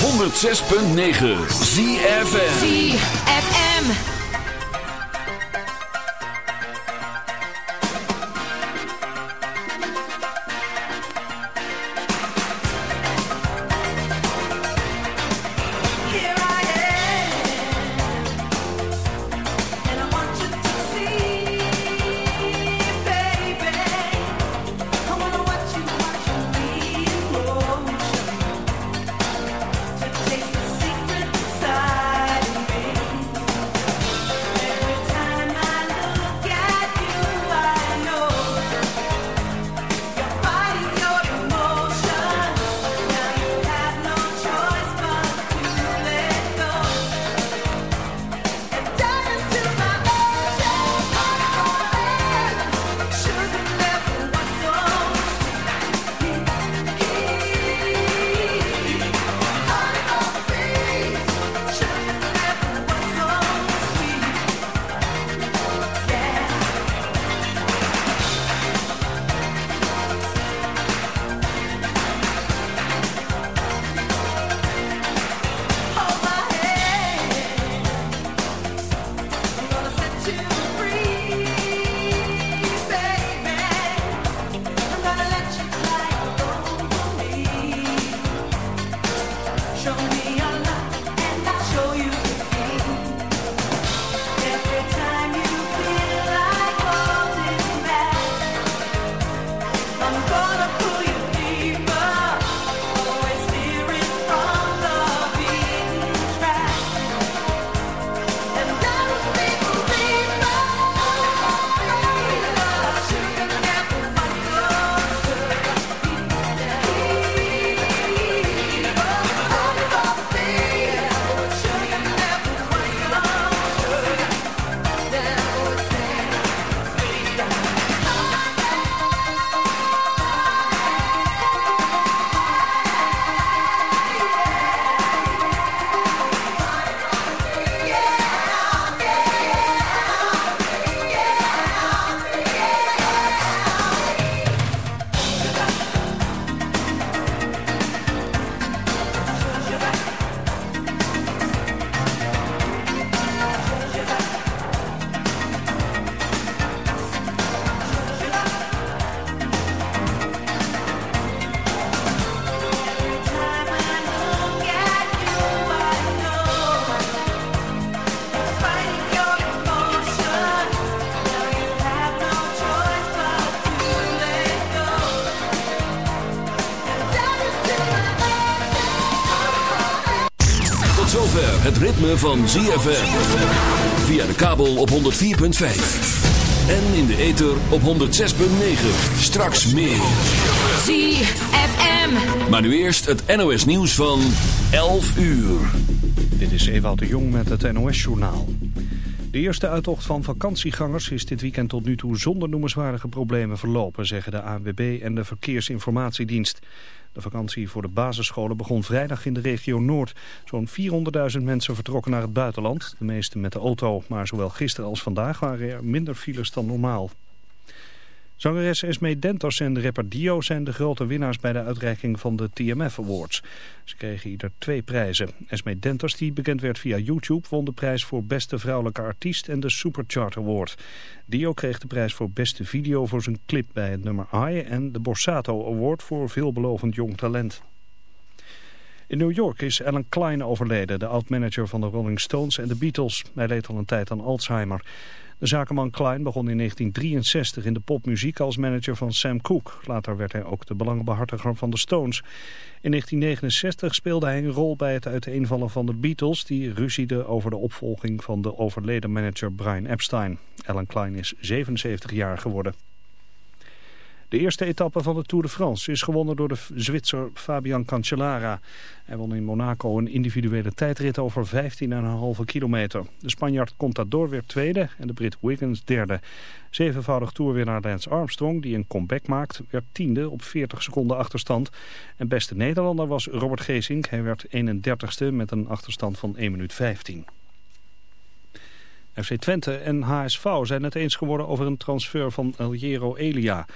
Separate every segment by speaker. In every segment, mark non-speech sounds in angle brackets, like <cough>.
Speaker 1: 106.9 ZFM.
Speaker 2: ZFM.
Speaker 1: Van ZFM. Via de kabel op 104.5. En in de ether op 106.9. Straks meer.
Speaker 2: ZFM.
Speaker 1: Maar nu eerst het NOS nieuws van 11 uur.
Speaker 3: Dit is Ewout de Jong met het NOS journaal. De eerste uittocht van vakantiegangers is dit weekend tot nu toe zonder noemenswaardige problemen verlopen, zeggen de ANWB en de Verkeersinformatiedienst. De vakantie voor de basisscholen begon vrijdag in de regio Noord. Zo'n 400.000 mensen vertrokken naar het buitenland, de meeste met de auto. Maar zowel gisteren als vandaag waren er minder files dan normaal. Zangeres Esme Dentos en rapper Dio zijn de grote winnaars bij de uitreiking van de TMF Awards. Ze kregen ieder twee prijzen. Esme Dentos, die bekend werd via YouTube, won de prijs voor beste vrouwelijke artiest en de Superchart Award. Dio kreeg de prijs voor beste video voor zijn clip bij het nummer I en de Borsato Award voor veelbelovend jong talent. In New York is Alan Klein overleden, de oud-manager van de Rolling Stones en de Beatles. Hij leed al een tijd aan Alzheimer. De zakenman Klein begon in 1963 in de popmuziek als manager van Sam Cooke. Later werd hij ook de belangenbehartiger van de Stones. In 1969 speelde hij een rol bij het uiteenvallen van de Beatles... die ruzieden over de opvolging van de overleden manager Brian Epstein. Alan Klein is 77 jaar geworden. De eerste etappe van de Tour de France is gewonnen door de Zwitser Fabian Cancellara. Hij won in Monaco een individuele tijdrit over 15,5 kilometer. De Spanjaard Contador werd tweede en de Brit Wiggins derde. Zevenvoudig toerwinnaar Lance Armstrong, die een comeback maakt, werd tiende op 40 seconden achterstand. En beste Nederlander was Robert Geesink. Hij werd 31ste met een achterstand van 1 minuut 15. FC Twente en HSV zijn het eens geworden over een transfer van Eljero Elia.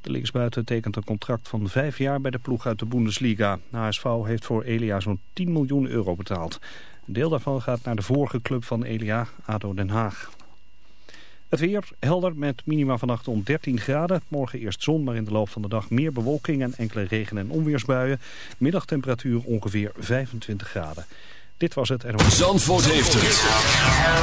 Speaker 3: De linksbuiten tekent een contract van vijf jaar bij de ploeg uit de Bundesliga. HSV heeft voor Elia zo'n 10 miljoen euro betaald. Een deel daarvan gaat naar de vorige club van Elia, ADO Den Haag. Het weer helder met minima vannacht om 13 graden. Morgen eerst zon, maar in de loop van de dag meer bewolking en enkele regen- en onweersbuien. Middagtemperatuur ongeveer 25 graden. Dit was het NOS.
Speaker 1: Zandvoort heeft het.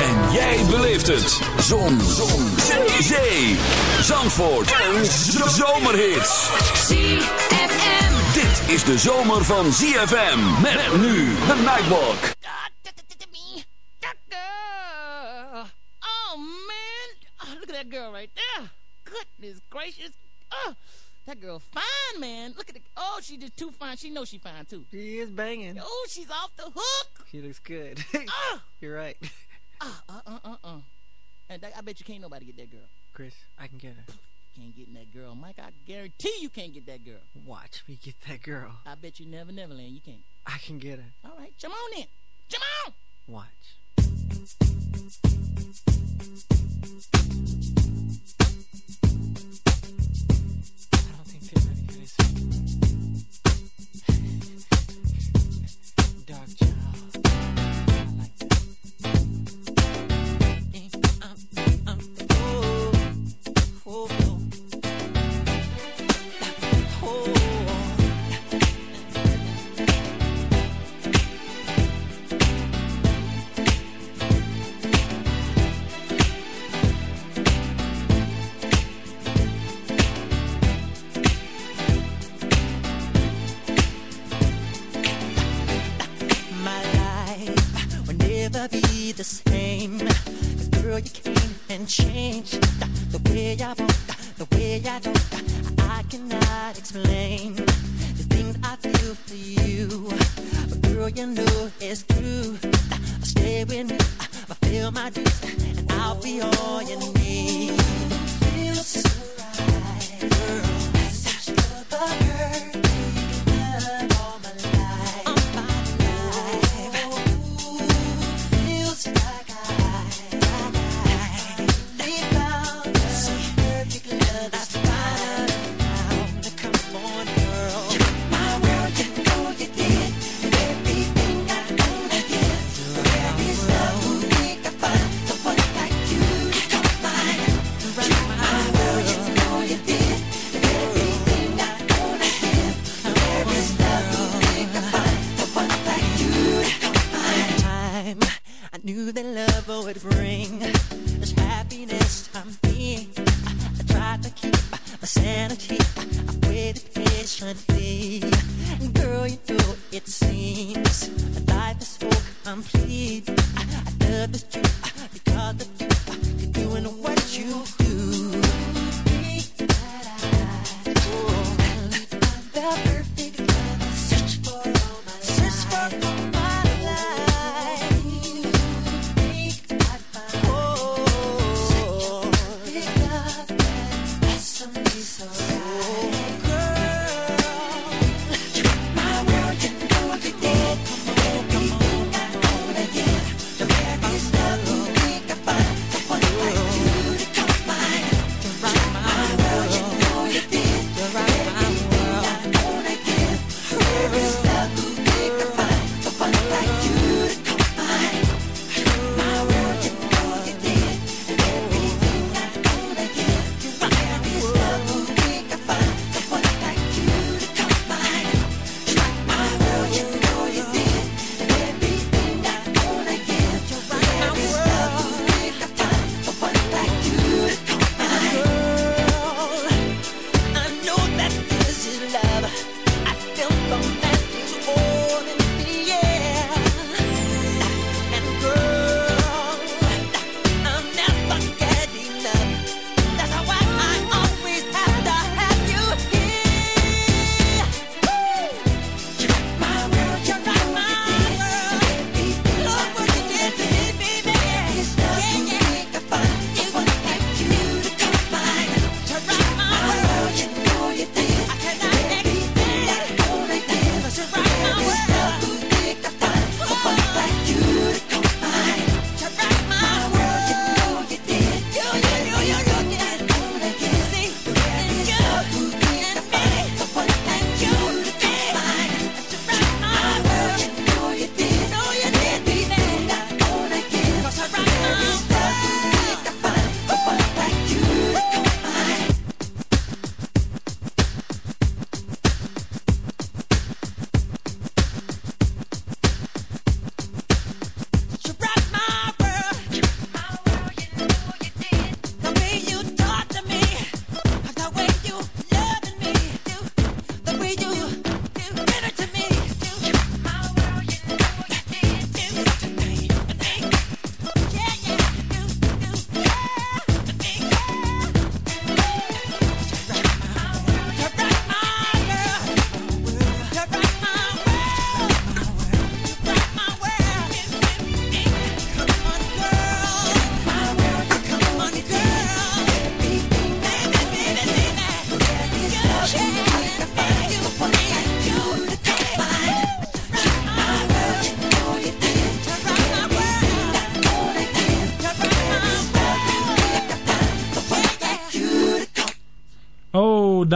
Speaker 1: En jij beleeft het. Zon. zon. Zee. Zee. Zandvoort. Een zomerhit.
Speaker 2: ZFM.
Speaker 1: Dit is de zomer van ZFM. Met nu de Nightwalk.
Speaker 4: Oh man, oh, look at that girl right there. Goodness gracious. Oh, that girl fine, man. Look at the Oh, she just too fine. She knows she fine too.
Speaker 5: She is banging.
Speaker 4: Oh, she's off the hook.
Speaker 5: She looks good. <laughs>
Speaker 4: Ah,
Speaker 5: You're right.
Speaker 4: ah, uh, uh, uh, uh. And that, I bet you can't nobody get that girl.
Speaker 5: Chris, I can get her.
Speaker 4: Can't get that girl, Mike. I guarantee you can't get that girl.
Speaker 5: Watch me get that girl.
Speaker 4: I bet you never, never land. You can't.
Speaker 5: I can get her.
Speaker 4: All right, come on then. Come on.
Speaker 5: Watch.
Speaker 4: Came and changed the way I walk, the way I talk. I cannot explain the things I feel for you. But girl, you know it's true. Stay with me, fulfill my dreams, and I'll be all you need.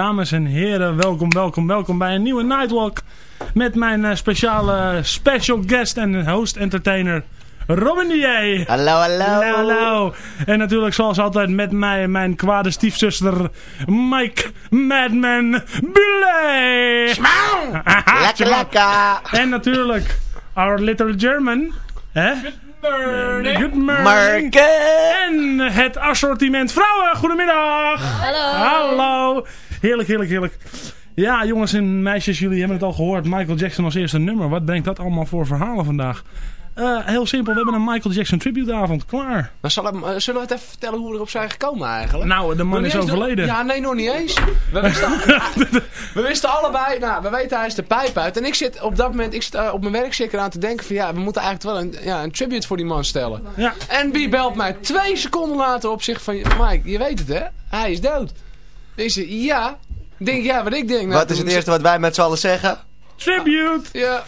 Speaker 6: Dames en heren, welkom, welkom, welkom bij een nieuwe Nightwalk. Met mijn eh, speciale special guest en host entertainer Robin DJ.
Speaker 7: Hallo, hallo.
Speaker 6: Hallo, hallo. En natuurlijk zoals altijd met mij mijn kwade stiefzuster Mike Madman Buley.
Speaker 7: Lekker, lekker.
Speaker 6: En natuurlijk our little German. Hè? Good morning.
Speaker 7: Marken.
Speaker 6: En het assortiment vrouwen. Goedemiddag.
Speaker 2: Hallo.
Speaker 6: Hallo. Heerlijk, heerlijk, heerlijk. Ja, jongens en meisjes, jullie hebben het al gehoord. Michael Jackson als eerste nummer. Wat brengt dat allemaal voor verhalen vandaag? Eh, heel simpel, we hebben een Michael Jackson tributeavond. Klaar.
Speaker 8: Maar zal hem, eh, zullen we het even vertellen hoe we erop zijn gekomen eigenlijk?
Speaker 6: Nou, de man
Speaker 8: Nog
Speaker 6: is overleden.
Speaker 8: de- Ja, nee, nog niet eens. We <laughs> wisten, we wisten allebei, nou, we weten hij is de pijp uit. En ik zit op dat moment, ik zit eh, op mijn werk zeker aan te denken van ja, we moeten eigenlijk wel een, ja, een tribute voor die man stellen.
Speaker 6: Ja.
Speaker 8: En wie belt mij twee seconden later op zich van, Mike, je weet het hè, hij is dood. Ik zeg, ja. Ik denk, ja, wat ik denk. Nou,
Speaker 7: Wat is het eerste wat wij met z'n allen zeggen?
Speaker 6: Tribute.
Speaker 8: Ja.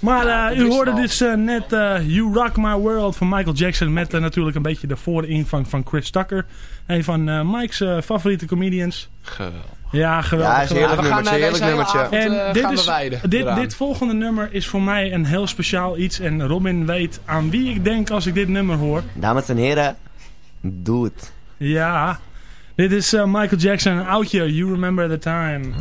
Speaker 6: Maar eh, u hoorde dus eh, net eh, You Rock My World van Michael Jackson. Met natuurlijk een beetje de voorinvang van Chris Tucker. Een van eh, Mike's eh, favoriete comedians.
Speaker 8: Geweldig.
Speaker 6: Ja, geweldig.
Speaker 7: Ja, is een heerlijk
Speaker 8: we gaan
Speaker 7: nummertje,
Speaker 8: naar
Speaker 7: heerlijk
Speaker 8: deze
Speaker 7: nummertje.
Speaker 8: avond,
Speaker 6: En dit,
Speaker 8: gaan
Speaker 6: is,
Speaker 8: bewijden
Speaker 6: dit, dit volgende nummer is voor mij een heel speciaal iets. En Robin weet aan wie ik denk als ik dit nummer hoor.
Speaker 7: Dames en heren, doe het.
Speaker 6: Ja, dit is eh, Michael Jackson, Out Here, You Remember the Time.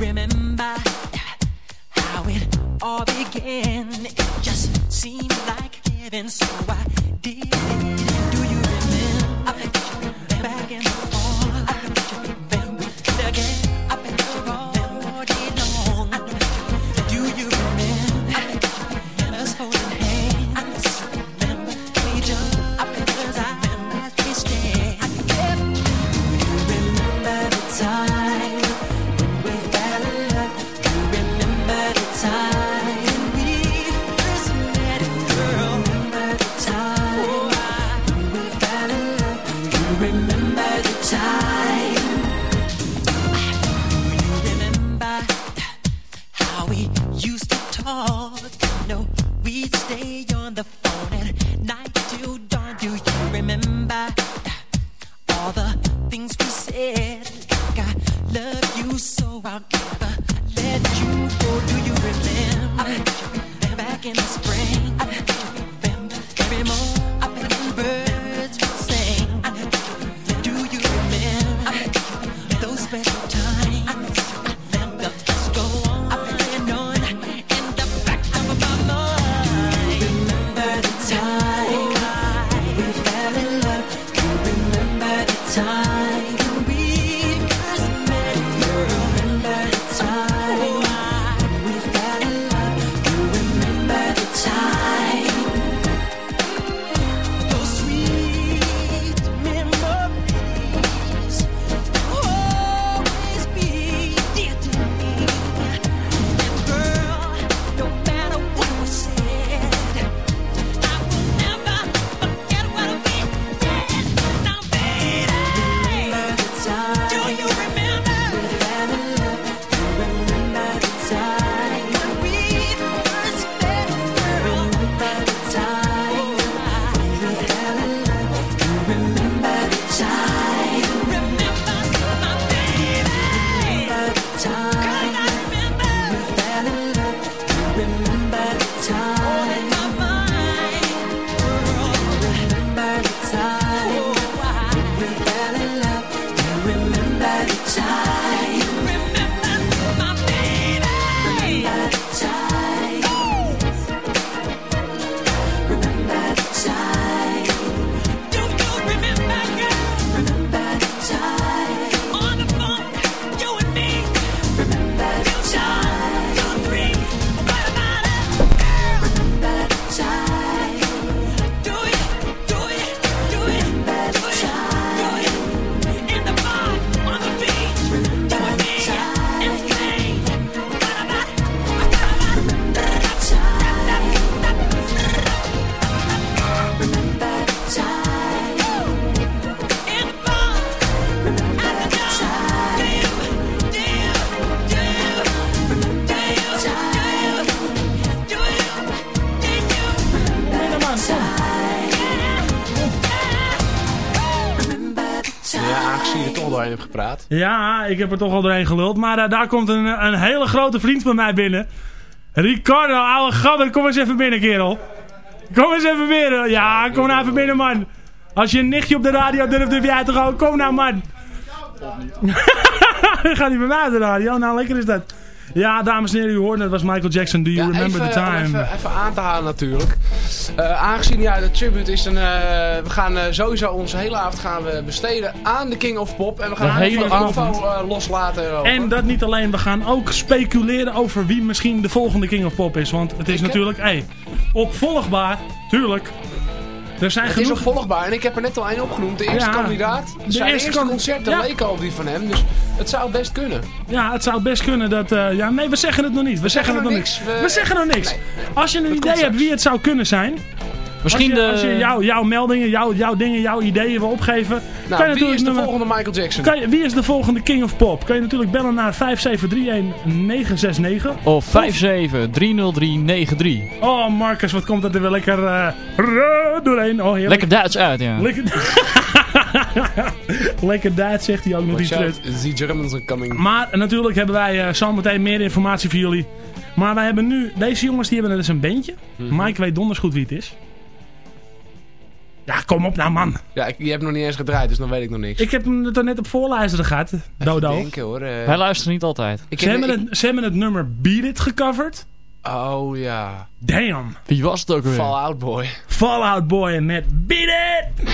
Speaker 4: Remember how it all began? It just seemed like heaven, so I did it.
Speaker 6: Ja, ik heb er toch al doorheen geluld. Maar eh, daar komt een, een hele grote vriend van mij binnen. Ricardo, ouwe gabber, kom eens even binnen, kerel. Kom eens even binnen. Ja, kom nou even binnen, man. Als je een nichtje op de radio durft, durf jij toch ook. Kom nou, man. <laughs> Gaat niet bij mij de radio. Nou, lekker is dat. Ja, dames en heren, u hoorde het was Michael Jackson. Do you
Speaker 8: Ja,
Speaker 6: remember
Speaker 8: even,
Speaker 6: the time?
Speaker 8: Even, even aan te halen natuurlijk. Eh, aangezien ja, de tribute is een... eh, we gaan eh, sowieso onze hele avond gaan we besteden aan de King of Pop. En we gaan
Speaker 6: De hele
Speaker 8: info loslaten. erover.
Speaker 6: En dat niet alleen, we gaan ook speculeren over wie misschien de volgende King of Pop is. Want het is
Speaker 8: Ik
Speaker 6: natuurlijk, hey, opvolgbaar, tuurlijk. Er zijn
Speaker 8: Het is
Speaker 6: genoeg...
Speaker 8: opvolgbaar en ik heb er net al één opgenoemd. De eerste
Speaker 6: Ja,
Speaker 8: kandidaat.
Speaker 6: de
Speaker 8: Zijn
Speaker 6: eerste
Speaker 8: concerten
Speaker 6: Ja.
Speaker 8: leken op die van hem. Dus het zou best kunnen.
Speaker 6: Ja, het zou best kunnen dat... eh, ja, nee, we zeggen het nog niet. We, zeggen,
Speaker 8: zeggen
Speaker 6: het
Speaker 8: nog niks.
Speaker 6: We,
Speaker 8: We-
Speaker 6: zeggen nog niks.
Speaker 8: Nee.
Speaker 6: Als je een idee hebt wie het zou kunnen zijn...
Speaker 5: Misschien
Speaker 6: als je,
Speaker 5: de...
Speaker 6: als je jouw, jouw meldingen, jouw, jouw dingen, jouw ideeën wil opgeven... kan je
Speaker 8: Nou, wie
Speaker 6: natuurlijk
Speaker 8: is de
Speaker 6: nummer-
Speaker 8: volgende Michael Jackson?
Speaker 6: Kan je, wie is de volgende King of Pop? Kan je natuurlijk bellen naar 5731969.
Speaker 5: Of 57-303-93.
Speaker 6: Oh, Marcus, wat komt dat er weer lekker eh, rrr doorheen. Oh, heerlijk.
Speaker 5: Lekker Duits uit, ja.
Speaker 6: Lekker, <laughs> lekker Duits zegt hij ook nog
Speaker 8: the Germans are coming.
Speaker 6: Maar natuurlijk hebben wij uh, zometeen meer informatie voor jullie. Maar wij hebben nu... Deze jongens die hebben dus een bandje.
Speaker 8: Mhm.
Speaker 6: Mike weet donders goed wie het is. Ja, kom op nou man.
Speaker 8: Ja, ik, je hebt nog niet eens gedraaid, dus dan weet ik nog niks.
Speaker 6: Ik heb hem er net op voorluisteren gehad.
Speaker 8: Even
Speaker 6: Dodo.
Speaker 8: denken hoor. eh.
Speaker 5: Wij luisteren niet altijd.
Speaker 8: ik
Speaker 6: Ze
Speaker 8: heb-
Speaker 6: hebben,
Speaker 8: ik-
Speaker 6: het, ze hebben het nummer Beat It gecoverd.
Speaker 8: Oh ja.
Speaker 6: Damn.
Speaker 5: Wie was het ook weer?
Speaker 8: Fallout Boy.
Speaker 6: Fallout Boy met Beat It.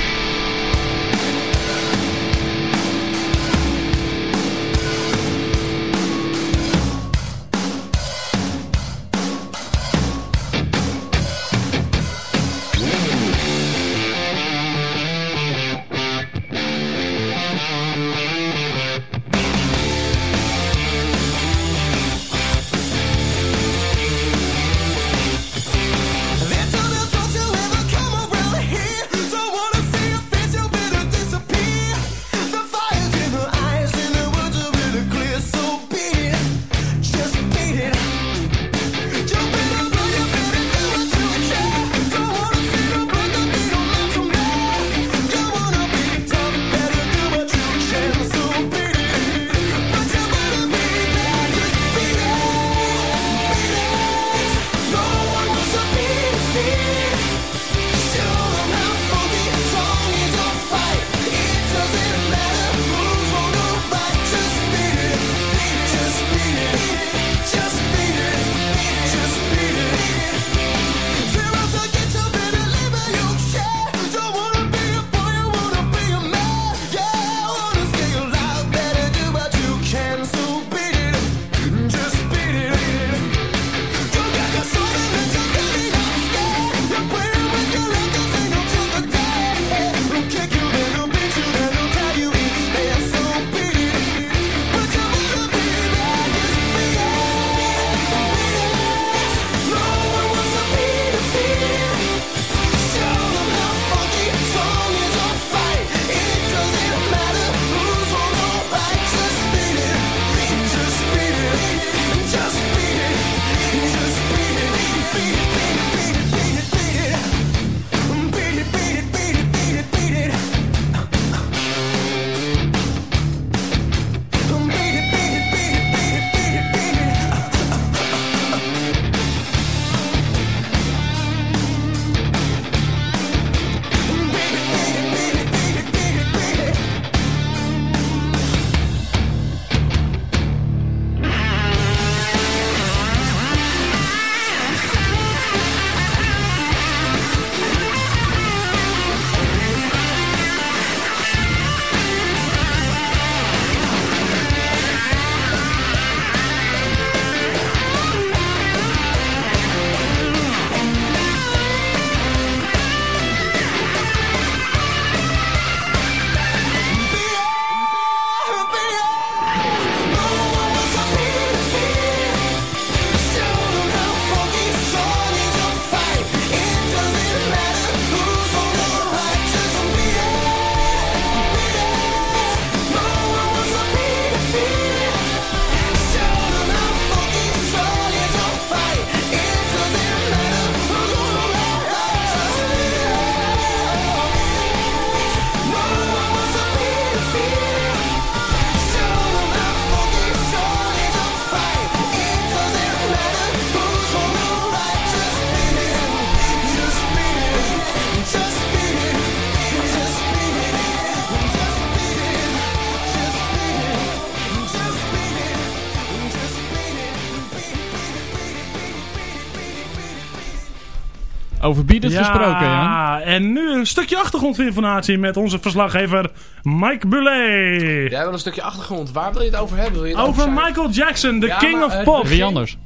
Speaker 5: Over Beatles gesproken, ja.
Speaker 6: en nu een stukje achtergrondinformatie met onze verslaggever Mike Bulet.
Speaker 8: Jij wil een stukje achtergrond. Waar wil je het over hebben? Wil je het
Speaker 6: Over Michael Jackson, de
Speaker 8: Ja,
Speaker 6: king
Speaker 8: maar,
Speaker 6: of
Speaker 8: eh,
Speaker 6: pop.
Speaker 5: Wie anders?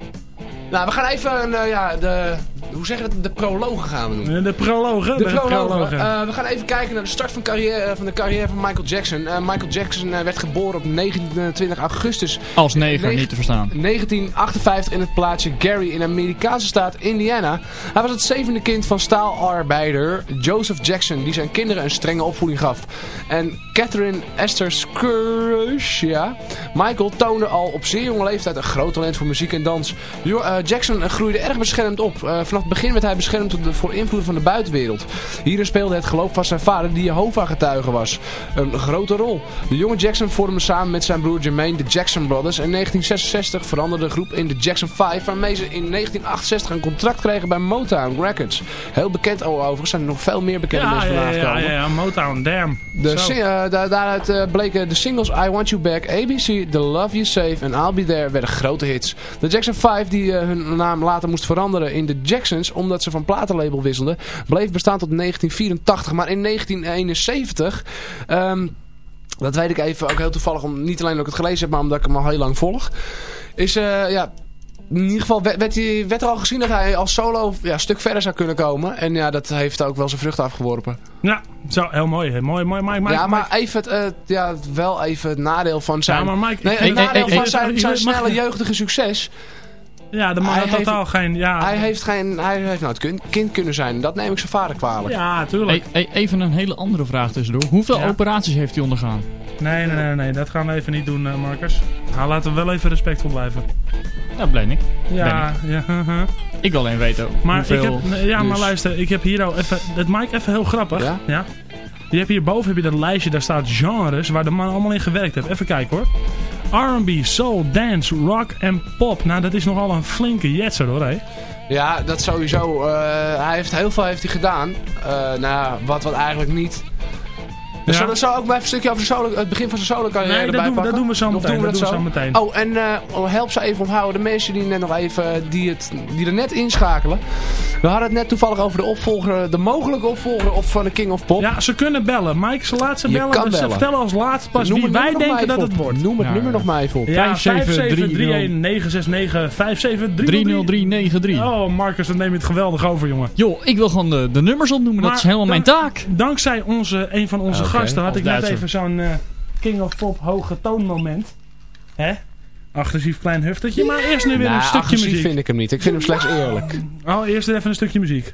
Speaker 8: Nou, we gaan even een, eh, ja, de, hoe zeg je dat? De prologen gaan we doen.
Speaker 6: De prologen.
Speaker 8: De prologen. Eh, we gaan even kijken naar de start van, carrière, eh, van de carrière van Michael Jackson. Eh, Michael Jackson eh, werd geboren op 29 augustus
Speaker 5: Als neger,
Speaker 8: Negen-
Speaker 5: niet te verstaan.
Speaker 8: 1958 in het plaatsje Gary in de Amerikaanse staat Indiana. Hij was het zevende kind van staalarbeider Joseph Jackson, die zijn kinderen een strenge opvoeding gaf. En Catherine Esther Scrooge, ja. Michael toonde al op zeer jonge leeftijd een groot talent voor muziek en dans. Jo- eh, Jackson groeide erg beschermd op. Eh, vanaf het begin werd hij beschermd voor invloeden van de buitenwereld. Hierin speelde het geloof van zijn vader, die Jehovah-getuige was, een grote rol. De jonge Jackson vormde samen met zijn broer Jermaine de Jackson Brothers. En in 1966 veranderde de groep in de Jackson 5, waarmee ze in 1968 een contract kregen bij Motown Records. Heel bekend overigens, zijn er nog veel meer bekende
Speaker 6: Ja,
Speaker 8: mensen
Speaker 6: ja,
Speaker 8: vandaan
Speaker 6: ja, ja, ja, Motown, damn.
Speaker 8: De eh, da- daaruit eh, bleken de singles I Want You Back, ABC, The Love You Save en I'll Be There werden grote hits. De Jackson 5, die eh, hun naam later moest veranderen in de Omdat ze van platenlabel wisselden, bleef bestaan tot 1984. Maar in 1971... ehm, dat weet ik even ook heel toevallig, om, niet alleen omdat ik het gelezen heb, maar omdat ik hem al heel lang volg. Is, eh, ja, in ieder geval werd, hij- werd er al gezien dat hij als solo ja, een stuk verder zou kunnen komen. En ja, dat heeft ook wel zijn vruchten afgeworpen.
Speaker 6: Ja, zo, heel mooi. Heel mooi, mooi, Mike,
Speaker 8: ja, maar
Speaker 6: Mike.
Speaker 8: even het, eh, ja, wel even het nadeel van zijn...
Speaker 6: Ja, maar Mike,
Speaker 8: nee, het
Speaker 6: ik-
Speaker 8: nadeel
Speaker 5: ik-
Speaker 8: van zijn, snelle jeugdige succes.
Speaker 6: Ja, de man
Speaker 8: hij
Speaker 6: had
Speaker 8: heeft-
Speaker 6: totaal geen... Ja,
Speaker 8: Hij heeft, geen, hij heeft nou het kind, kind kunnen zijn. Dat neem ik zijn vader kwalijk.
Speaker 6: ja tuurlijk.
Speaker 5: Hey, hey, even een hele andere vraag tussendoor. Hoeveel
Speaker 6: Ja.
Speaker 5: operaties heeft hij ondergaan?
Speaker 6: Nee, nee, nee, nee, dat gaan we even niet doen, eh, Marcus. Nou, laten we wel even respectvol blijven.
Speaker 5: Dat ben ik.
Speaker 6: Ja, ja, haha.
Speaker 5: Ik wil alleen weten
Speaker 6: Maar
Speaker 5: hoeveel...
Speaker 6: ik heb, ja, maar
Speaker 8: dus-
Speaker 6: luister, ik heb hier ook even, het Mike even heel grappig.
Speaker 8: Ja?
Speaker 6: ja. Je hebt hierboven heb je dat lijstje, daar staat genres waar de man allemaal in gewerkt heeft. Even kijken hoor. R&B, soul, dance, rock en pop. Nou, dat is nogal een flinke jetser hoor, hé.
Speaker 8: Ja, dat sowieso. Eh, hij heeft heel veel heeft hij gedaan. Eh, nou, wat, wat eigenlijk niet. Dus
Speaker 6: Ja.
Speaker 8: zullen we zo ook maar even een stukje over solo, het begin van zijn solo carrière
Speaker 6: Nee, dat doen, we- dat
Speaker 8: pakken?
Speaker 6: doen we zo
Speaker 8: Of
Speaker 6: meteen.
Speaker 8: doen we
Speaker 6: dat
Speaker 8: dat
Speaker 6: doen we
Speaker 8: zo?
Speaker 6: zo meteen.
Speaker 8: Oh, en eh, help ze even onthouden. De mensen die net nog even, die, het, die er net inschakelen. We hadden het net toevallig over de opvolger, de mogelijke opvolger op van de King of Pop.
Speaker 6: Ja, ze kunnen bellen. Mike, ze laat ze
Speaker 8: Je
Speaker 6: bellen.
Speaker 8: kan
Speaker 6: dus ze
Speaker 8: bellen.
Speaker 6: vertellen als laatst pas
Speaker 8: Noem
Speaker 6: wie
Speaker 8: het
Speaker 6: wij denken dat het wordt.
Speaker 8: Noem het
Speaker 5: Ja,
Speaker 8: nummer nog maar even op.
Speaker 6: Ja,
Speaker 5: 5731
Speaker 6: 57319
Speaker 5: 30393.
Speaker 6: Oh, Marcus, dat neem je het geweldig over, jongen.
Speaker 5: Joh, ik wil gewoon de, de nummers opnoemen.
Speaker 6: Maar
Speaker 5: dat is helemaal mijn
Speaker 6: dan-
Speaker 5: taak.
Speaker 6: Dankzij onze, een van onze
Speaker 8: Oké,
Speaker 6: gasten had ik net even zo'n eh, King of Pop hoge toonmoment. Hè? Agressief klein huftertje, maar eerst nu weer
Speaker 8: Nou,
Speaker 6: een stukje
Speaker 8: agressief
Speaker 6: muziek.
Speaker 8: vind ik hem niet. Ik vind hem slechts eerlijk.
Speaker 6: Oh, eerst even een stukje muziek.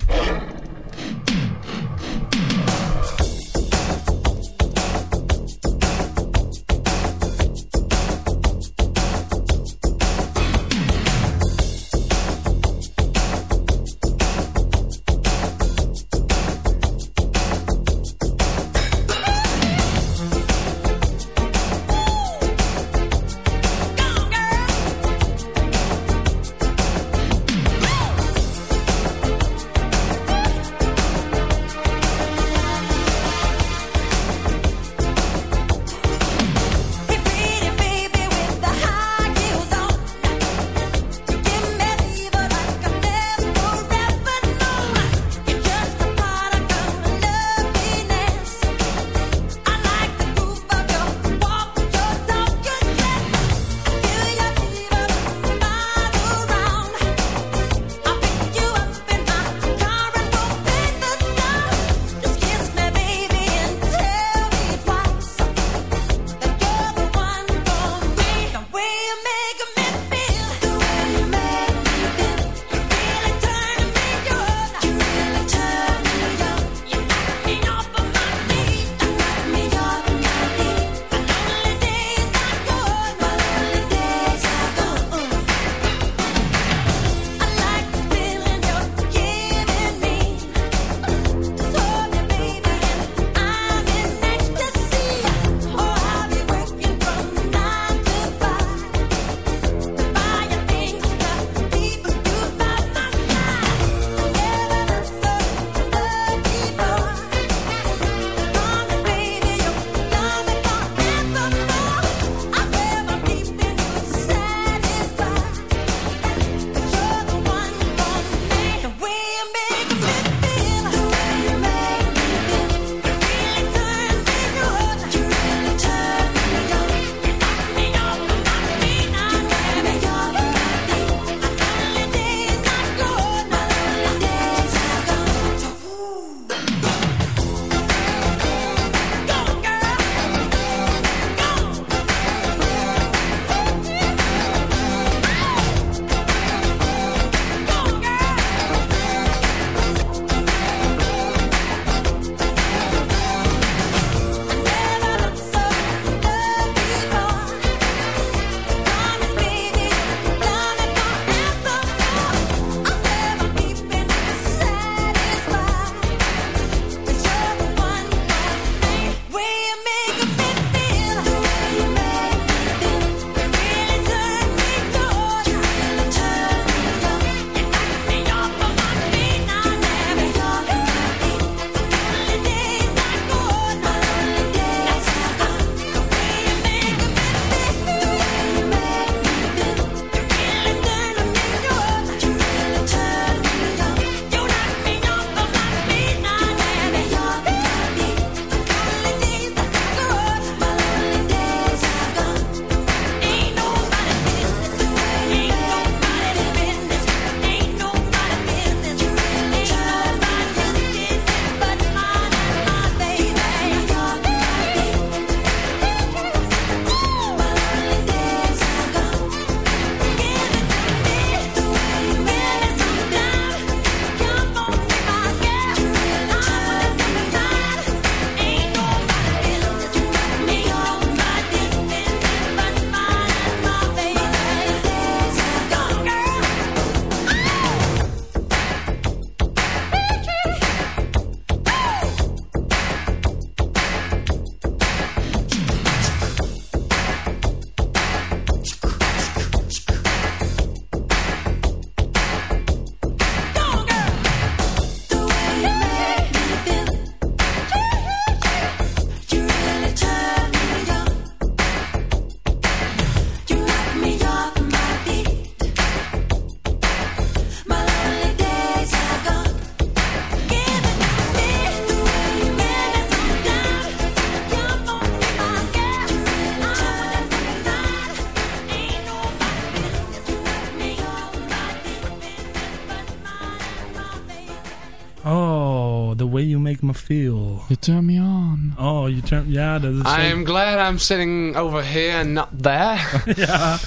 Speaker 6: You
Speaker 8: turn me on.
Speaker 6: Oh, you turn... Ja, dat is...
Speaker 8: I'm glad I'm sitting over here and not there. <laughs>
Speaker 6: ja,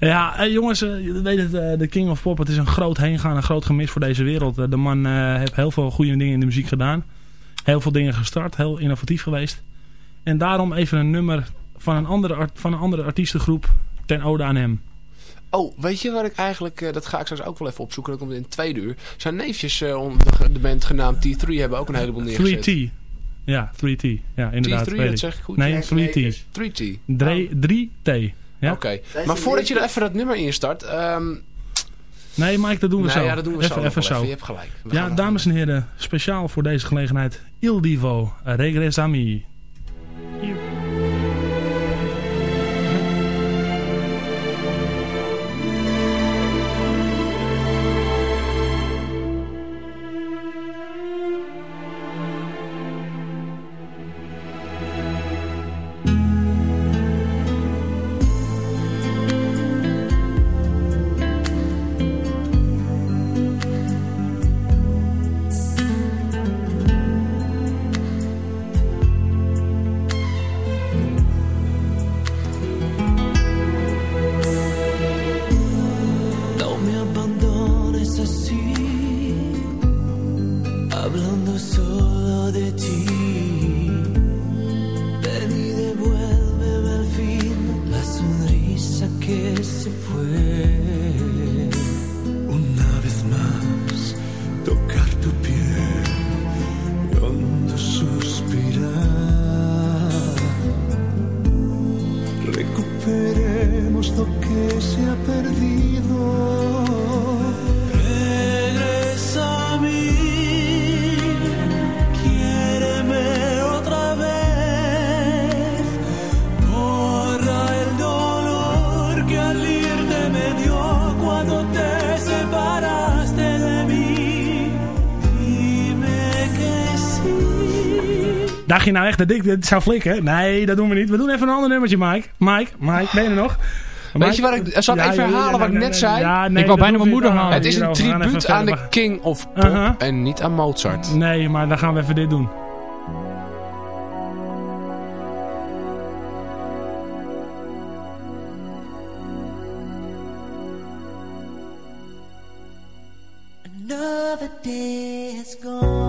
Speaker 6: ja eh, jongens, eh, je weet het, eh, de King of Pop, het is een groot heengaan, een groot gemis voor deze wereld. De man eh, heeft heel veel goede dingen in de muziek gedaan. Heel veel dingen gestart, heel innovatief geweest. En daarom even een nummer van een andere, art- van een andere artiestengroep ten ode aan hem.
Speaker 8: Oh, weet je wat ik eigenlijk... eh, dat ga ik straks ook wel even opzoeken. Dat komt in tweede uur. Zijn neefjes eh, onder de, de band genaamd T3 hebben ook een heleboel neergezet.
Speaker 6: 3T. Ja, 3T. Ja, inderdaad.
Speaker 8: T3,
Speaker 6: weet
Speaker 8: dat
Speaker 6: ik.
Speaker 8: zeg ik goed?
Speaker 6: Nee, 3T.
Speaker 8: 3T.
Speaker 6: 3T. Ja?
Speaker 8: Oké. Maar voordat je er even dat nummer instart... ehm
Speaker 6: Nee, Mike, dat doen we
Speaker 8: nee,
Speaker 6: zo.
Speaker 8: ja, dat doen we
Speaker 6: even,
Speaker 8: zo.
Speaker 6: Even
Speaker 8: wel
Speaker 6: zo.
Speaker 8: even. Je hebt gelijk. We
Speaker 6: Ja, dames en heren, speciaal voor deze gelegenheid. Il Divo, Regres Dacht je nou echt dat ik dit zou flikken? Nee, dat doen we niet. We doen even een ander nummertje, Mike. Mike, Mike, ben je er nog?
Speaker 8: Weet je wat ik... Zal ik
Speaker 6: Ja,
Speaker 8: even
Speaker 6: ja, ja,
Speaker 8: herhalen wat ik net zei?
Speaker 6: ja, nee,
Speaker 5: Ik wou bijna mijn moeder halen.
Speaker 8: Het is een tribuut aan de. King of Pop
Speaker 6: Uh-huh.
Speaker 8: en niet aan Mozart.
Speaker 6: Nee, maar dan gaan we even dit doen.
Speaker 4: Another day has gone.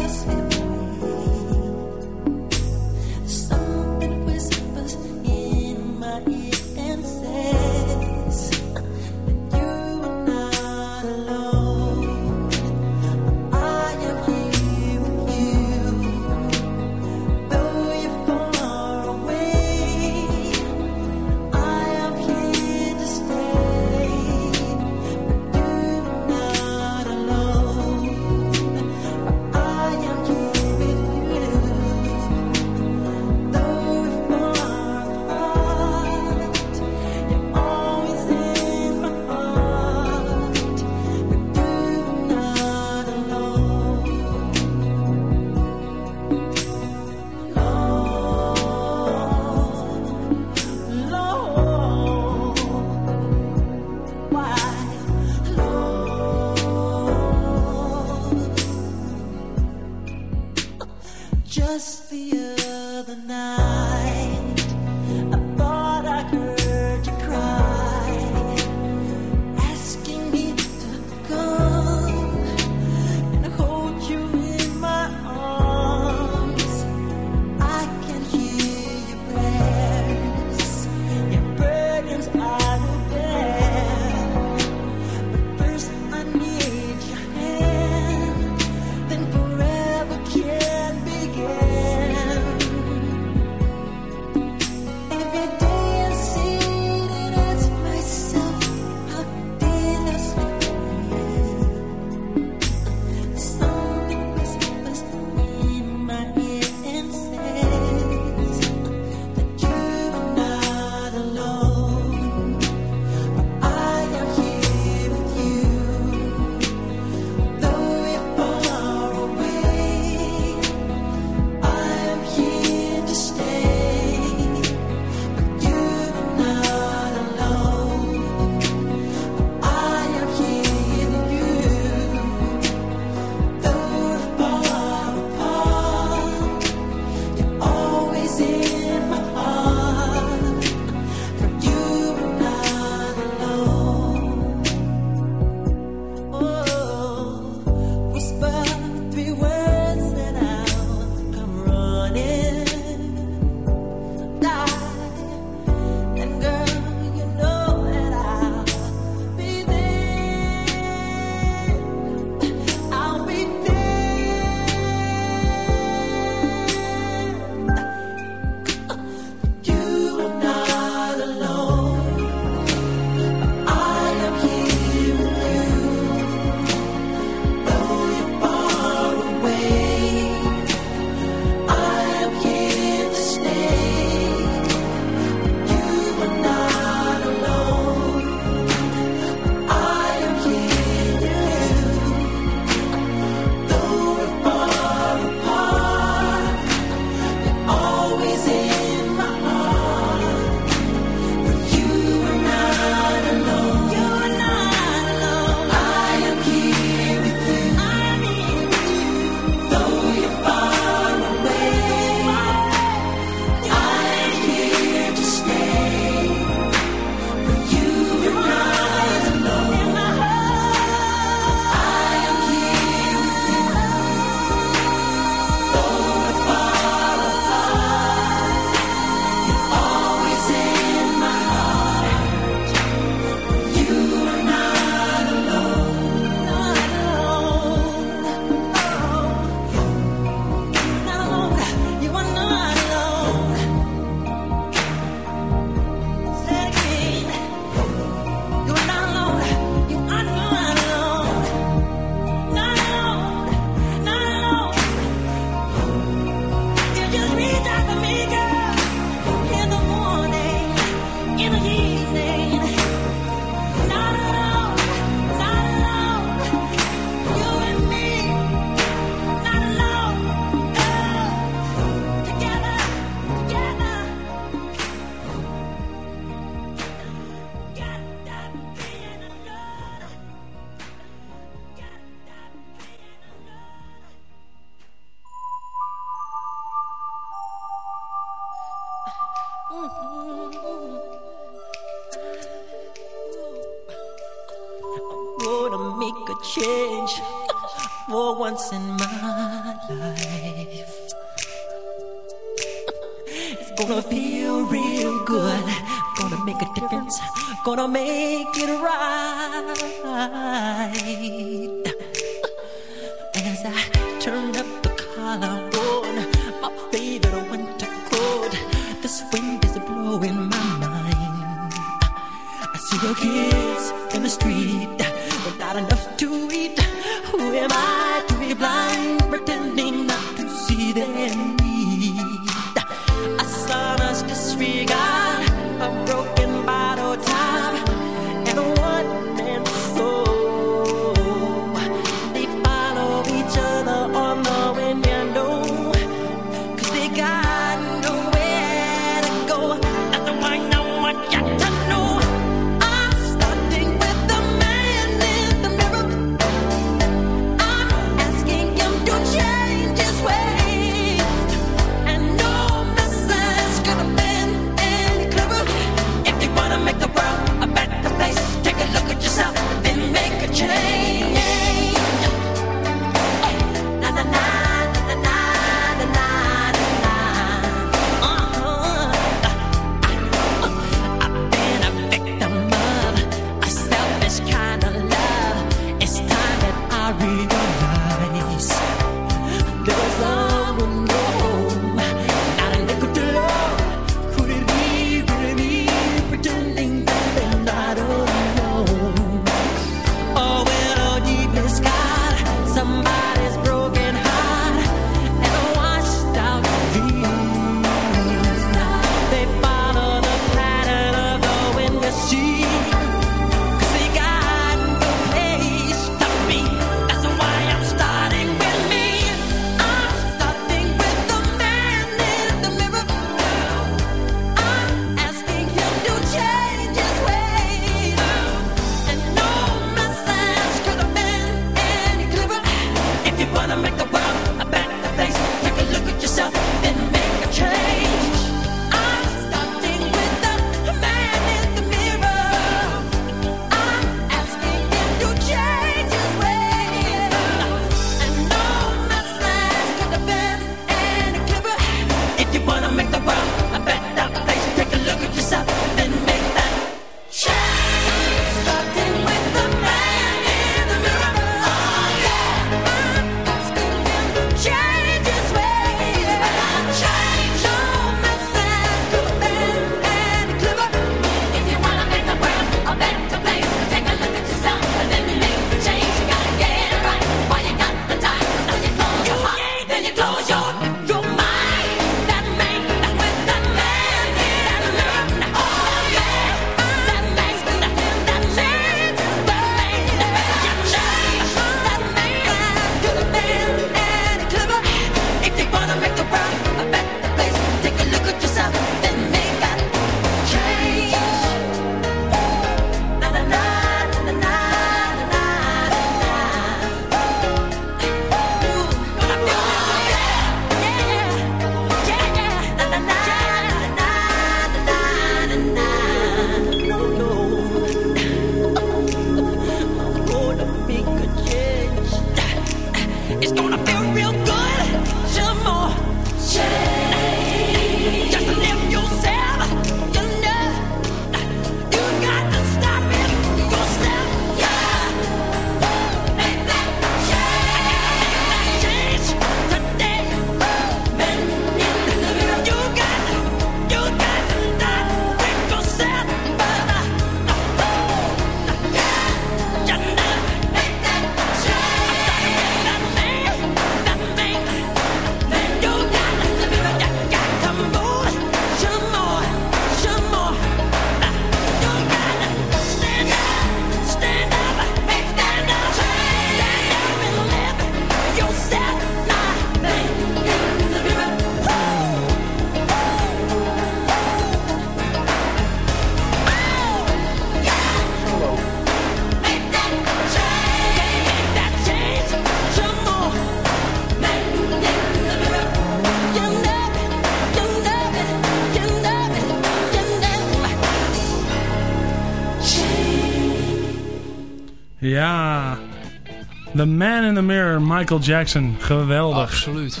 Speaker 4: The Man in the Mirror,
Speaker 6: Michael Jackson. Geweldig.
Speaker 8: Absoluut.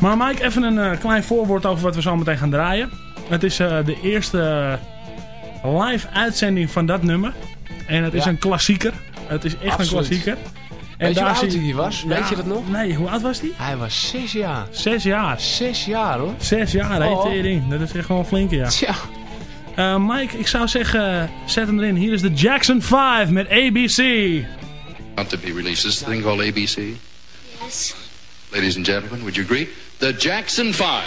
Speaker 6: Maar Mike, even een eh, klein voorwoord over wat we zo meteen gaan draaien. Het is eh, de eerste live uitzending van dat nummer. En het is een klassieker. Het is echt
Speaker 8: Absoluut.
Speaker 6: een klassieker.
Speaker 8: Weet je hoe oud hij was? Weet je dat nog?
Speaker 6: Nee, hoe oud was hij?
Speaker 8: Hij was zes jaar.
Speaker 6: Zes jaar.
Speaker 8: Zes jaar hoor.
Speaker 6: Zes jaar,
Speaker 8: Oh.
Speaker 6: tering. Dat is echt wel een flinke, ja.
Speaker 8: Tja.
Speaker 6: Eh, Mike, ik zou zeggen, zet hem erin. Hier is de Jackson 5 met ABC.
Speaker 9: To be released. This thing called ABC.
Speaker 2: Yes.
Speaker 9: Ladies and gentlemen, would you agree? The Jackson Five.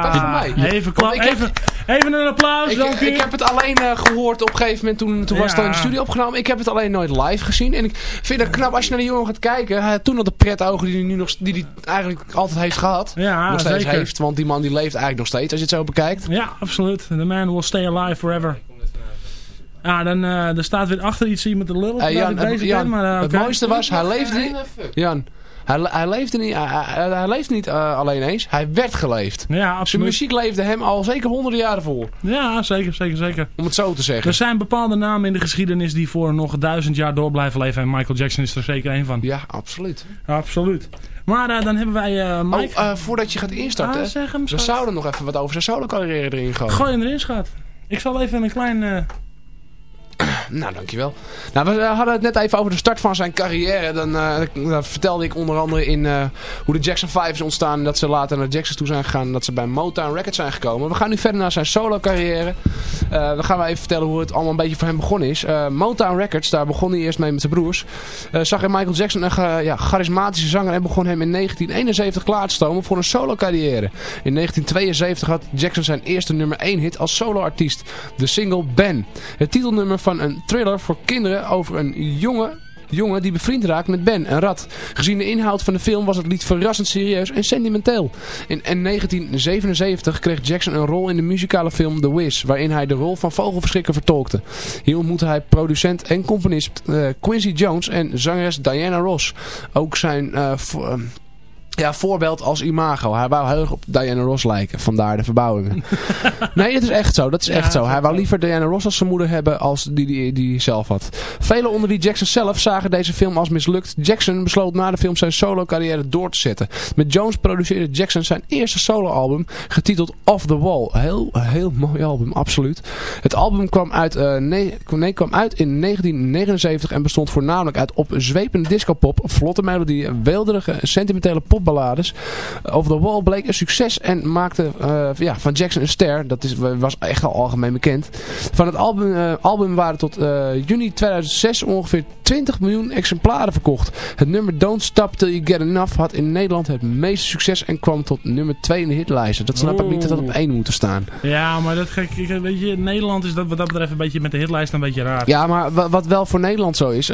Speaker 8: Klap even.
Speaker 6: Even, klap, even, even een applaus,
Speaker 8: Ik,
Speaker 6: dank u.
Speaker 8: ik heb het alleen eh, gehoord op een gegeven moment toen, toen was het al in de studio opgenomen. Ik heb het alleen nooit live gezien. En ik vind het knap als je naar die jongen gaat kijken. Hij had toen al de pretogen die hij nu nog die hij eigenlijk altijd heeft gehad.
Speaker 6: Ja,
Speaker 8: nog steeds
Speaker 6: zeker.
Speaker 8: heeft. Want die man die leeft eigenlijk nog steeds als je het zo bekijkt.
Speaker 6: Ja, absoluut. The man will stay alive forever. Ja, dan eh, er staat weer achter iets iemand te lullen.
Speaker 8: Hey, Jan,
Speaker 6: ik
Speaker 8: het,
Speaker 6: bezig
Speaker 8: Jan,
Speaker 6: ben, maar, eh,
Speaker 8: het mooiste was, hij leefde niet. Jan, hij, hij leefde niet, hij, hij, leefde niet eh, alleen eens. Hij werd geleefd.
Speaker 6: Ja,
Speaker 8: Zijn
Speaker 6: absoluut.
Speaker 8: muziek leefde hem al zeker honderden jaren voor.
Speaker 6: Ja, zeker, zeker, zeker.
Speaker 8: Om het zo te zeggen.
Speaker 6: Er zijn bepaalde namen in de geschiedenis die voor nog duizend jaar door blijven leven. En Michael Jackson is er zeker één van.
Speaker 8: Ja, absoluut.
Speaker 6: Absoluut. Maar eh, dan hebben wij eh
Speaker 8: Oh,
Speaker 6: Mike.
Speaker 8: eh, voordat je gaat instarten.
Speaker 6: Ah, zeg hem,
Speaker 8: we zouden nog even wat over zijn solo carrière erin gooien.
Speaker 6: Gooi hem erin, schat. Ik zal even een klein... <clears throat>
Speaker 8: nou dankjewel. Nou, we eh, hadden het net even over de start van zijn carrière. Dan eh, vertelde ik onder andere in eh, hoe de Jackson 5 is ontstaan. Dat ze later naar Jackson toe zijn gegaan. Dat ze bij Motown Records zijn gekomen. We gaan nu verder naar zijn solo carrière. Eh, dan gaan we even vertellen hoe het allemaal een beetje voor hem begonnen is. Motown Records, daar begon hij eerst mee met zijn broers. Zag in Michael Jackson een ja, charismatische zanger. En begon hem in 1971 klaar te stomen voor een solo carrière. In 1972 had Jackson zijn eerste nummer 1 hit als soloartiest. De single Ben. Het titelnummer van een thriller voor kinderen over een jonge jongen die bevriend raakt met Ben, een rat. Gezien de inhoud van de film was het lied verrassend serieus en sentimenteel. In, in 1977 kreeg Jackson een rol in de muzikale film The Wiz, waarin hij de rol van vogelverschrikker vertolkte. Hier ontmoette hij producent en componist eh, Quincy Jones en zangeres Diana Ross. Ook zijn... eh, eh, ja, voorbeeld als imago. Hij wou heel erg op Diana Ross lijken. Vandaar de verbouwingen. <laughs> nee, dat is echt zo. Dat is
Speaker 6: Ja,
Speaker 8: echt zo. Hij wou liever Diana Ross als zijn moeder hebben als die die, die hij zelf had. Velen onder wie Jackson zelf zagen deze film als mislukt. Jackson besloot na de film zijn solo carrière door te zetten. Met Jones produceerde Jackson zijn eerste soloalbum getiteld Off the Wall. Heel, heel mooi album, absoluut. Het album kwam uit, eh, nee, nee, kwam uit in 1979 en bestond voornamelijk uit opzwepende discopop, vlotte melodieën, weelderige, sentimentele popballades. Over the Wall bleek een succes en maakte eh, ja, van Jackson een ster. Dat is, was echt al algemeen bekend. Van het album, eh, album waren tot eh, juni 2006 ongeveer 20 miljoen exemplaren verkocht. Het nummer Don't Stop Till You Get Enough had in Nederland het meeste succes en kwam tot nummer 2 in de hitlijsten. Dat snap ik niet dat dat op 1 moet staan.
Speaker 6: Ja, maar dat, ik- weet je, Nederland is dat wat dat betreft een beetje met de hitlijst een beetje raar.
Speaker 8: Ja, maar wa- wat wel voor Nederland zo is.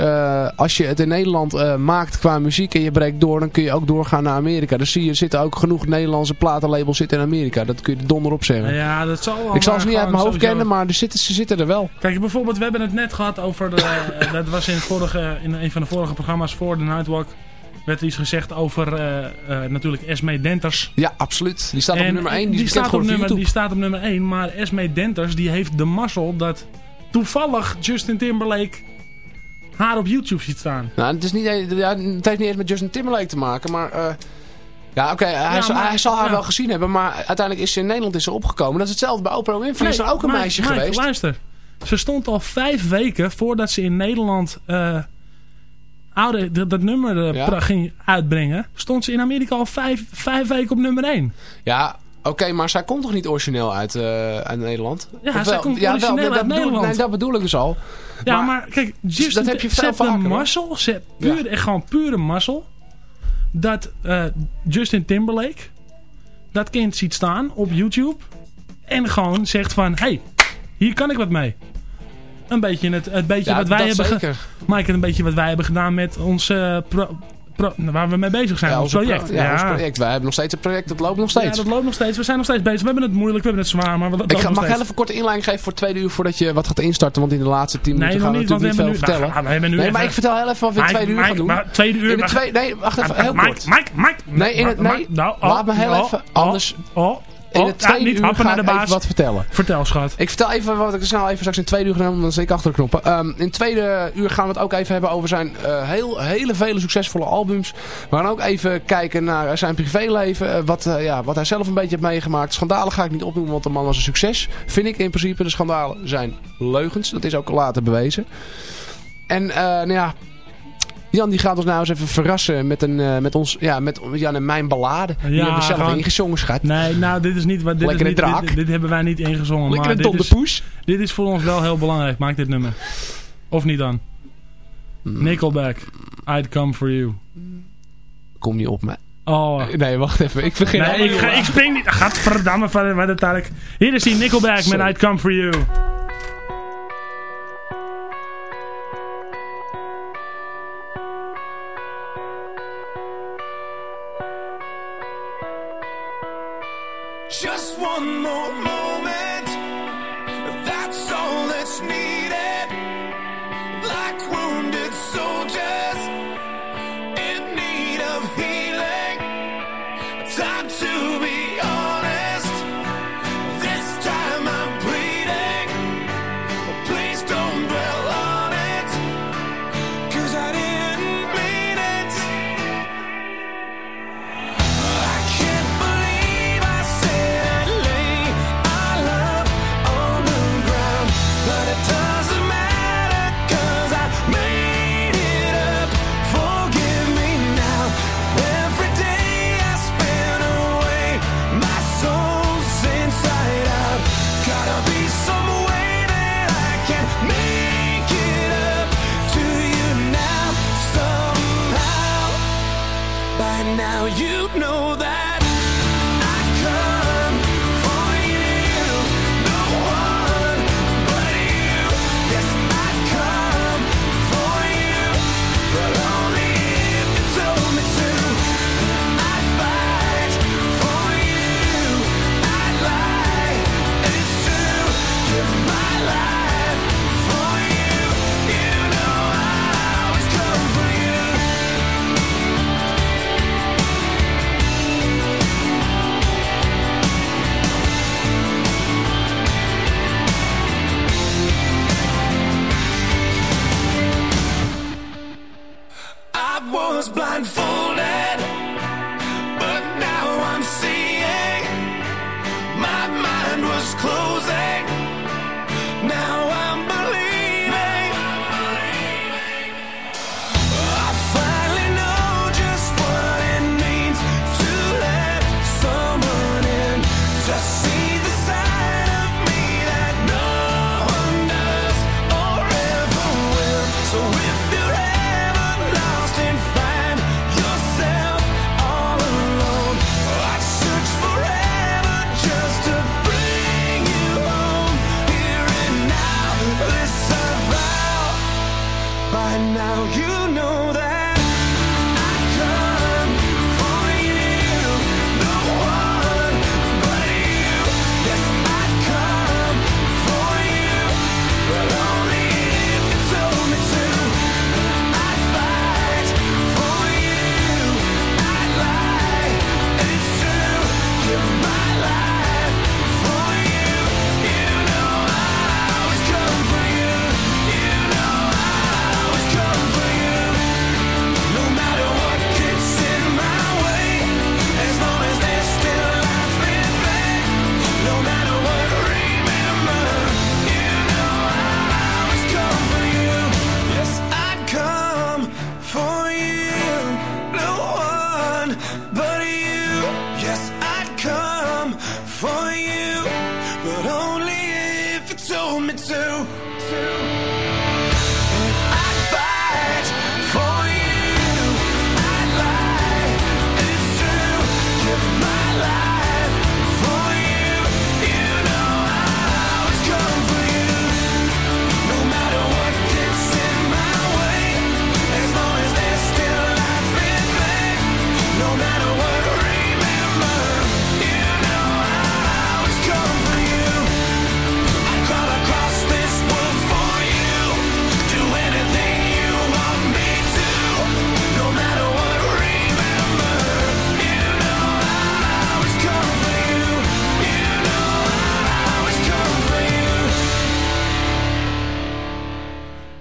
Speaker 8: als je het in Nederland maakt qua muziek en je breekt door, dan kun je ook doorgaan naar Amerika. Dan zie je, er zitten ook genoeg Nederlandse platenlabels zitten in Amerika. Dat kun je er donder op zeggen.
Speaker 6: Ja, dat zal wel.
Speaker 8: ik zal ze niet uit mijn hoofd
Speaker 6: sowieso-
Speaker 8: kennen, maar er zitten, ze zitten er wel.
Speaker 6: Kijk, bijvoorbeeld, we hebben het net gehad over... De, eh, dat was in, vorige, in een van de vorige programma's voor de Nightwalk... werd er iets gezegd over eh, eh, natuurlijk Esme Denters.
Speaker 8: Ja, absoluut. Die staat op nummer 1. Die,
Speaker 6: staat op nummer, die staat op nummer 1, maar Esme Denters die heeft de mazzel dat toevallig Justin Timberlake haar op YouTube ziet staan.
Speaker 8: Nou, het, is niet, ja, het heeft niet eens met Justin Timberlake te maken, maar... eh, ja, oké, hij, zal-
Speaker 6: maar-
Speaker 8: hij zal haar
Speaker 6: ja.
Speaker 8: wel gezien hebben, maar uiteindelijk is ze in Nederland is ze opgekomen. Dat is hetzelfde bij Oprah Winfrey. is er ook een
Speaker 6: Mike,
Speaker 8: meisje
Speaker 6: Mike,
Speaker 8: geweest.
Speaker 6: luister. Ze stond al vijf weken voordat ze in Nederland eh, oude, dat, dat nummer eh, ging uitbrengen. Stond ze in Amerika al vijf, vijf weken op nummer 1.
Speaker 8: Ja, oké, maar zij komt toch niet origineel uit, eh, uit Nederland?
Speaker 6: Ja,
Speaker 8: Of
Speaker 6: zij
Speaker 8: wel?
Speaker 6: komt
Speaker 8: wel,
Speaker 6: origineel
Speaker 8: maar
Speaker 6: uit
Speaker 8: dat bedoel,
Speaker 6: Nederland.
Speaker 8: Nee, dat bedoel ik dus al.
Speaker 6: Ja,
Speaker 8: Maar-
Speaker 6: maar, kijk, Justin,
Speaker 8: dat heb je
Speaker 6: ze
Speaker 8: veel
Speaker 6: heeft
Speaker 8: vaker.
Speaker 6: Ze puur, echt gewoon pure mazzel. Dat eh, Justin Timberlake dat kind ziet staan op YouTube. En gewoon zegt van, hey, hier kan ik wat mee. Een beetje het, het beetje
Speaker 8: Ja,
Speaker 6: wat wij
Speaker 8: dat
Speaker 6: hebben ge-
Speaker 8: zeker.
Speaker 6: Mike, een beetje wat wij hebben gedaan met ons eh, pro- waar we mee bezig zijn,
Speaker 8: Ja,
Speaker 6: ons project.
Speaker 8: pro- ja, ons project. Wij hebben nog steeds een project, dat loopt nog
Speaker 6: Ja,
Speaker 8: steeds.
Speaker 6: dat loopt nog steeds. We zijn nog steeds bezig. We hebben het moeilijk, we hebben het zwaar, maar
Speaker 8: ik ga, mag even een korte inleiding geven voor tweede uur voordat je wat gaat instarten. Want in de laatste tien minuten gaan we
Speaker 6: niet,
Speaker 8: natuurlijk niet veel vertellen.
Speaker 6: nou, we hebben nu
Speaker 8: nee,
Speaker 6: even-
Speaker 8: maar ik vertel heel even wat we in tweede uur gaan doen.
Speaker 6: maar tweede uur...
Speaker 8: Twee, nee, wacht even, heel
Speaker 6: Mike,
Speaker 8: kort.
Speaker 6: Mike, Mike.
Speaker 8: Nee, in het-
Speaker 6: Mike,
Speaker 8: nee,
Speaker 6: nou,
Speaker 8: laat me heel
Speaker 6: oh,
Speaker 8: even,
Speaker 6: oh,
Speaker 8: anders-
Speaker 6: Oh,
Speaker 8: In
Speaker 6: oh, ja,
Speaker 8: tweede
Speaker 6: niet
Speaker 8: uur
Speaker 6: happen
Speaker 8: ga
Speaker 6: naar de baas.
Speaker 8: wat vertellen.
Speaker 6: Vertel, schat.
Speaker 8: Ik vertel even wat ik snel even straks in tweede uur gedaan, want dan zit ik achter de knoppen. Ehm, in tweede uur gaan we het ook even hebben over zijn eh, heel, hele vele succesvolle albums. We gaan ook even kijken naar zijn privéleven, eh, wat, eh, ja, wat hij zelf een beetje heeft meegemaakt. Schandalen ga ik niet opnoemen, want de man was een succes. Vind ik in principe. De schandalen zijn leugens. Dat is ook later bewezen. En eh, nou ja, Jan die gaat ons nou eens even verrassen met, een, eh, met ons, ja, met Jan en mijn ballade. Die
Speaker 6: Ja,
Speaker 8: hebben we zelf
Speaker 6: gewoon-
Speaker 8: ingezongen, schat.
Speaker 6: Nee, nou, dit is niet wat. Dit, is niet, dit, dit hebben wij niet ingezongen.
Speaker 8: Lekker
Speaker 6: maar
Speaker 8: een
Speaker 6: dit is, dit is voor ons wel heel belangrijk. Maak dit nummer. Of niet dan?
Speaker 8: Hmm.
Speaker 6: Nickelback. I'd come for you.
Speaker 8: Kom niet op me.
Speaker 6: Oh.
Speaker 8: Nee, wacht even. Ik begin
Speaker 6: Nee, ik, ga, ik spring niet. Gadverdamme, van wat het eigenlijk. Hier is die Nickelback met. I'd come for you.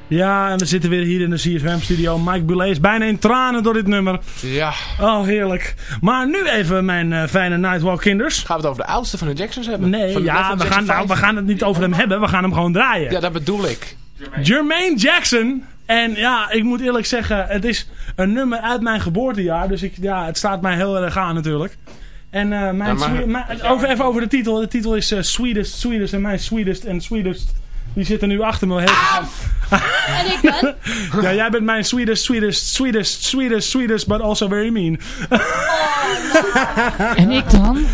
Speaker 6: Ja, en we zitten weer hier in de CFM-studio. Mike Bulet is bijna in tranen door dit nummer.
Speaker 8: Ja.
Speaker 6: Oh, heerlijk. Maar nu even mijn eh, fijne Nightwalk kinders.
Speaker 8: Gaan we het over de oudste van de Jacksons hebben?
Speaker 6: Nee,
Speaker 8: Van
Speaker 6: ja, we gaan, nou, we
Speaker 8: 5?
Speaker 6: gaan het niet over hem hebben. We gaan hem gewoon draaien.
Speaker 8: Ja, dat bedoel ik.
Speaker 6: Jermaine Jackson. En ja, ik moet eerlijk zeggen, het is een nummer uit mijn geboortejaar. Dus ik, ja, het staat mij heel erg aan natuurlijk. En eh, mijn
Speaker 8: Ja, maar-
Speaker 6: mijn- over, even over de titel. De titel is eh, Sweetest, Sweetest. En mijn Sweetest en Sweetest, die zitten nu achter me. Heel
Speaker 2: En ik ben... <laughs>
Speaker 6: ja, jij bent mijn Sweetest, Sweetest, Sweetest, Sweetest, Sweetest, but also very mean.
Speaker 5: En ik dan? <laughs>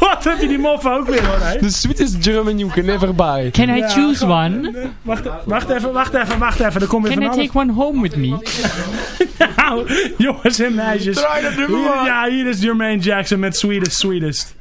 Speaker 6: Wat heb je die moffen ook weer hoor, hè?
Speaker 8: The sweetest German you can ever buy.
Speaker 5: Can I
Speaker 6: Ja,
Speaker 5: choose one?
Speaker 6: Wacht, wacht even, wacht even, wacht even. Er komt weer
Speaker 5: Can I take one home with me? <laughs>
Speaker 6: Nou, jongens en meisjes.
Speaker 8: Draai dat nummer maar.
Speaker 6: Ja, hier is Jermaine Jackson met Sweetest, Sweetest.